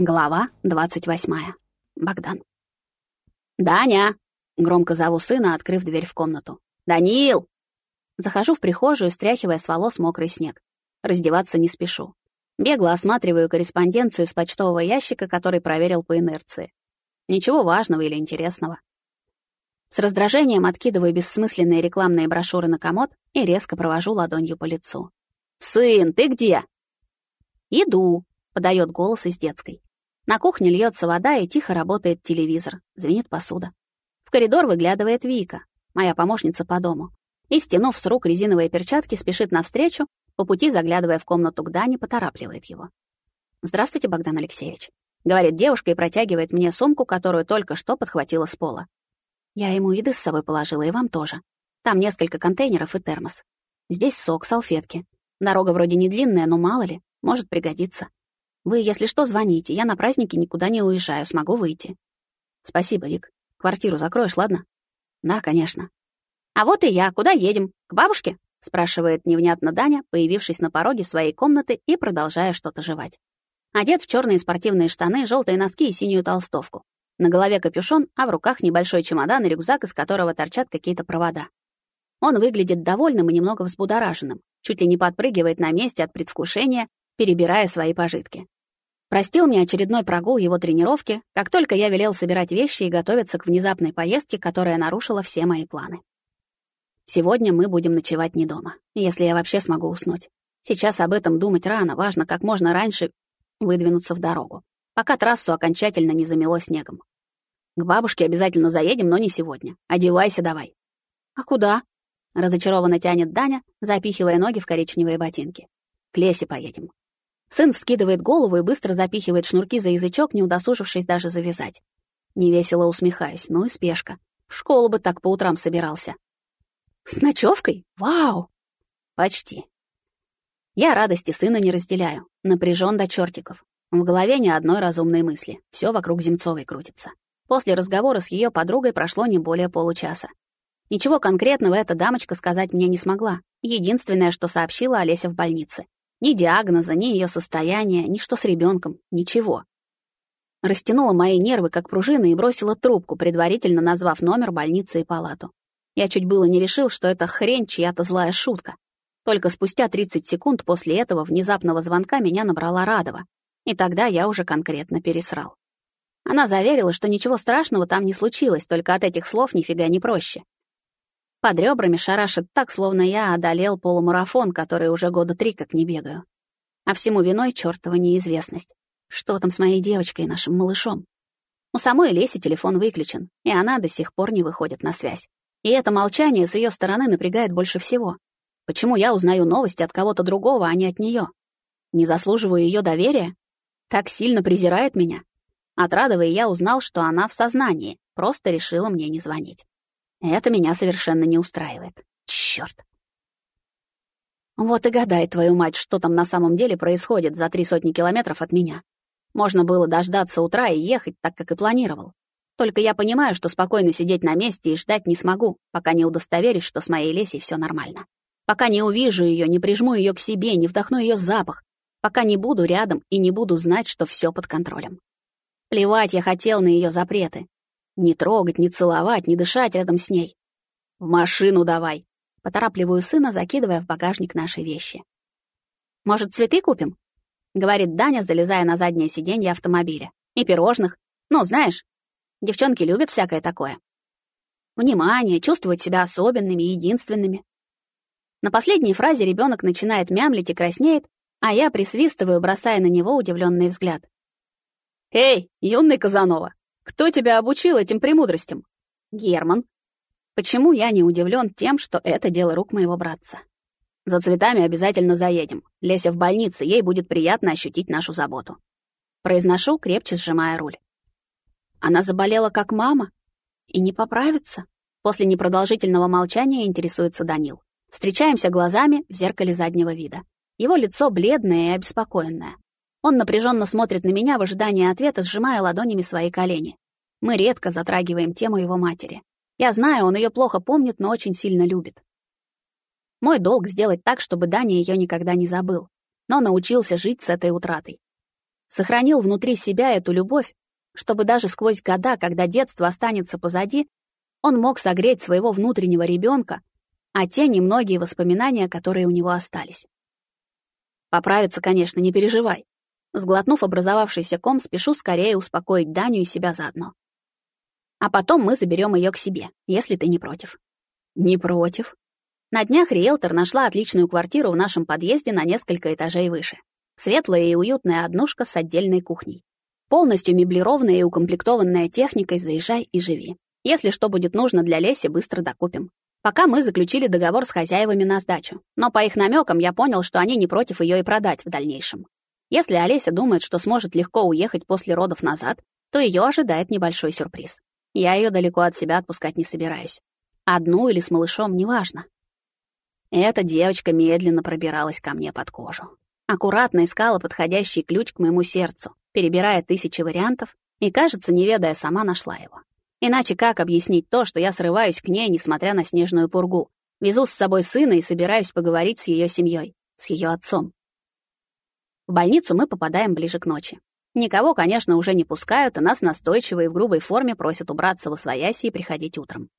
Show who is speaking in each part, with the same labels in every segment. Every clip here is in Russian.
Speaker 1: Глава 28. Богдан. «Даня!» — громко зову сына, открыв дверь в комнату. «Даниил!» Захожу в прихожую, стряхивая с волос мокрый снег. Раздеваться не спешу. Бегло осматриваю корреспонденцию из почтового ящика, который проверил по инерции. Ничего важного или интересного. С раздражением откидываю бессмысленные рекламные брошюры на комод и резко провожу ладонью по лицу. «Сын, ты где?» «Иду», — подает голос из детской. На кухне льется вода и тихо работает телевизор, звенит посуда. В коридор выглядывает Вика, моя помощница по дому. И, стянув с рук резиновые перчатки, спешит навстречу, по пути заглядывая в комнату к Дане, поторапливает его. «Здравствуйте, Богдан Алексеевич», — говорит девушка и протягивает мне сумку, которую только что подхватила с пола. Я ему еды с собой положила, и вам тоже. Там несколько контейнеров и термос. Здесь сок, салфетки. Дорога вроде не длинная, но мало ли, может пригодиться. Вы, если что, звоните. Я на праздники никуда не уезжаю, смогу выйти. Спасибо, Вик. Квартиру закроешь, ладно? Да, конечно. А вот и я. Куда едем? К бабушке? спрашивает невнятно Даня, появившись на пороге своей комнаты и продолжая что-то жевать. Одет в черные спортивные штаны, желтые носки и синюю толстовку. На голове капюшон, а в руках небольшой чемодан и рюкзак, из которого торчат какие-то провода. Он выглядит довольным и немного взбудораженным, чуть ли не подпрыгивает на месте от предвкушения, перебирая свои пожитки. Простил мне очередной прогул его тренировки, как только я велел собирать вещи и готовиться к внезапной поездке, которая нарушила все мои планы. Сегодня мы будем ночевать не дома, если я вообще смогу уснуть. Сейчас об этом думать рано, важно как можно раньше выдвинуться в дорогу, пока трассу окончательно не замело снегом. К бабушке обязательно заедем, но не сегодня. Одевайся давай. А куда? Разочарованно тянет Даня, запихивая ноги в коричневые ботинки. К лесе поедем. Сын вскидывает голову и быстро запихивает шнурки за язычок, не удосужившись даже завязать. Невесело усмехаюсь. Ну и спешка. В школу бы так по утрам собирался. С ночевкой? Вау! Почти. Я радости сына не разделяю. Напряжен до чертиков. В голове ни одной разумной мысли. Все вокруг Земцовой крутится. После разговора с ее подругой прошло не более получаса. Ничего конкретного эта дамочка сказать мне не смогла. Единственное, что сообщила Олеся в больнице. Ни диагноза, ни ее состояния, ни что с ребенком, ничего. Растянула мои нервы, как пружины, и бросила трубку, предварительно назвав номер больницы и палату. Я чуть было не решил, что это хрень чья-то злая шутка. Только спустя 30 секунд после этого внезапного звонка меня набрала Радова. И тогда я уже конкретно пересрал. Она заверила, что ничего страшного там не случилось, только от этих слов нифига не проще. Под ребрами шарашит так, словно я одолел полумарафон, который уже года три как не бегаю. А всему виной чертова неизвестность. Что там с моей девочкой и нашим малышом? У самой Леси телефон выключен, и она до сих пор не выходит на связь. И это молчание с ее стороны напрягает больше всего. Почему я узнаю новости от кого-то другого, а не от нее? Не заслуживаю ее доверия? Так сильно презирает меня? От Радовой я узнал, что она в сознании, просто решила мне не звонить. Это меня совершенно не устраивает. Чёрт. Вот и гадай, твою мать, что там на самом деле происходит за три сотни километров от меня. Можно было дождаться утра и ехать, так как и планировал. Только я понимаю, что спокойно сидеть на месте и ждать не смогу, пока не удостоверюсь, что с моей Лесей все нормально. Пока не увижу ее, не прижму ее к себе, не вдохну ее запах, пока не буду рядом и не буду знать, что все под контролем. Плевать я хотел на ее запреты, не трогать, не целовать, не дышать рядом с ней. «В машину давай!» — поторапливаю сына, закидывая в багажник наши вещи. «Может, цветы купим?» — говорит Даня, залезая на заднее сиденье автомобиля. «И пирожных. Ну, знаешь, девчонки любят всякое такое. Внимание, чувствуют себя особенными и единственными». На последней фразе ребенок начинает мямлить и краснеет, а я присвистываю, бросая на него удивленный взгляд. «Эй, юный Казанова, кто тебя обучил этим премудростям? Герман. Почему я не удивлен тем, что это дело рук моего братца? За цветами обязательно заедем. Леся в больнице, ей будет приятно ощутить нашу заботу. Произношу, крепче сжимая руль. Она заболела как мама и не поправится. После непродолжительного молчания интересуется Данил. Встречаемся глазами в зеркале заднего вида. Его лицо бледное и обеспокоенное. Он напряженно смотрит на меня в ожидании ответа, сжимая ладонями свои колени. Мы редко затрагиваем тему его матери. Я знаю, он ее плохо помнит, но очень сильно любит. Мой долг сделать так, чтобы Даня ее никогда не забыл, но научился жить с этой утратой. Сохранил внутри себя эту любовь, чтобы даже сквозь года, когда детство останется позади, он мог согреть своего внутреннего ребенка, а те немногие воспоминания, которые у него остались. Поправиться, конечно, не переживай. Сглотнув образовавшийся ком, спешу скорее успокоить Даню и себя заодно. А потом мы заберем ее к себе, если ты не против. Не против. На днях риэлтор нашла отличную квартиру в нашем подъезде на несколько этажей выше. Светлая и уютная однушка с отдельной кухней. Полностью меблированная и укомплектованная техникой «Заезжай и живи». Если что будет нужно для Леси, быстро докупим. Пока мы заключили договор с хозяевами на сдачу, но по их намекам я понял, что они не против ее и продать в дальнейшем. Если Олеся думает, что сможет легко уехать после родов назад, то ее ожидает небольшой сюрприз. Я ее далеко от себя отпускать не собираюсь. Одну или с малышом, неважно. Эта девочка медленно пробиралась ко мне под кожу. Аккуратно искала подходящий ключ к моему сердцу, перебирая тысячи вариантов, и, кажется, не ведая, сама нашла его. Иначе как объяснить то, что я срываюсь к ней, несмотря на снежную пургу, везу с собой сына и собираюсь поговорить с ее семьей, с ее отцом. В больницу мы попадаем ближе к ночи. Никого, конечно, уже не пускают, и нас настойчиво и в грубой форме просят убраться в освояси и приходить утром.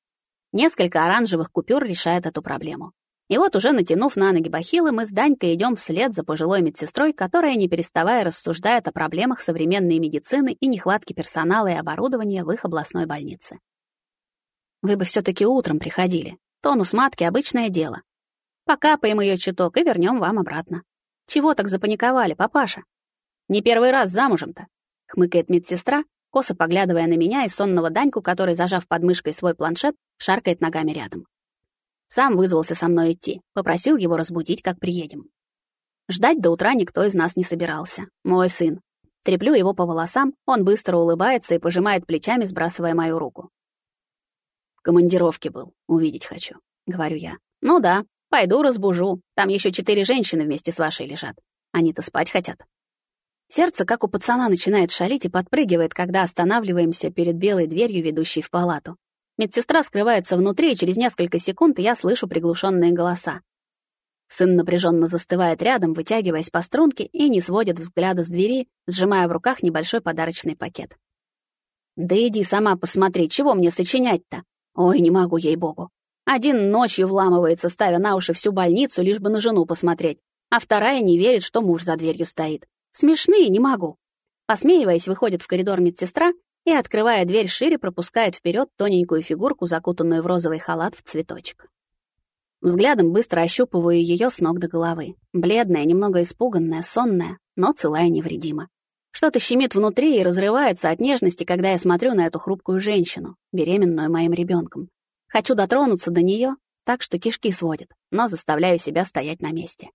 Speaker 1: Несколько оранжевых купюр решает эту проблему. И вот уже натянув на ноги бахилы, мы с Данькой идем вслед за пожилой медсестрой, которая, не переставая, рассуждает о проблемах современной медицины и нехватке персонала и оборудования в их областной больнице. Вы бы все таки утром приходили. Тонус матки — обычное дело. Покапаем ее чуток и вернем вам обратно. Чего так запаниковали, папаша? Не первый раз замужем-то, — хмыкает медсестра, косо поглядывая на меня и сонного Даньку, который, зажав под мышкой свой планшет, шаркает ногами рядом. Сам вызвался со мной идти, попросил его разбудить, как приедем. Ждать до утра никто из нас не собирался. Мой сын. Треплю его по волосам, он быстро улыбается и пожимает плечами, сбрасывая мою руку. В командировке был, увидеть хочу, говорю я. Ну да, пойду разбужу. Там еще четыре женщины вместе с вашей лежат. Они-то спать хотят. Сердце, как у пацана, начинает шалить и подпрыгивает, когда останавливаемся перед белой дверью, ведущей в палату. Медсестра скрывается внутри, и через несколько секунд я слышу приглушенные голоса. Сын напряженно застывает рядом, вытягиваясь по струнке и не сводит взгляда с двери, сжимая в руках небольшой подарочный пакет. «Да иди сама посмотри, чего мне сочинять-то? Ой, не могу, ей-богу. Один ночью вламывается, ставя на уши всю больницу, лишь бы на жену посмотреть, а вторая не верит, что муж за дверью стоит. Смешные, не могу». Посмеиваясь, выходит в коридор медсестра и, открывая дверь шире, пропускает вперед тоненькую фигурку, закутанную в розовый халат в цветочек. Взглядом быстро ощупываю ее с ног до головы. Бледная, немного испуганная, сонная, но целая невредима. Что-то щемит внутри и разрывается от нежности, когда я смотрю на эту хрупкую женщину, беременную моим ребенком. Хочу дотронуться до нее, так что кишки сводит, но заставляю себя стоять на месте.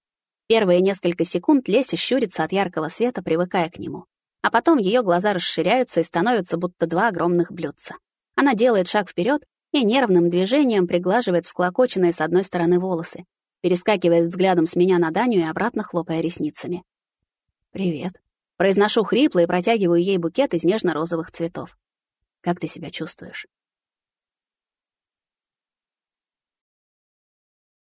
Speaker 1: Первые несколько секунд Леся щурится от яркого света, привыкая к нему а потом ее глаза расширяются и становятся будто два огромных блюдца. Она делает шаг вперед и нервным движением приглаживает всклокоченные с одной стороны волосы, перескакивает взглядом с меня на Даню и обратно хлопая ресницами. «Привет». Произношу хрипло и протягиваю ей букет из нежно-розовых цветов. «Как ты себя чувствуешь?»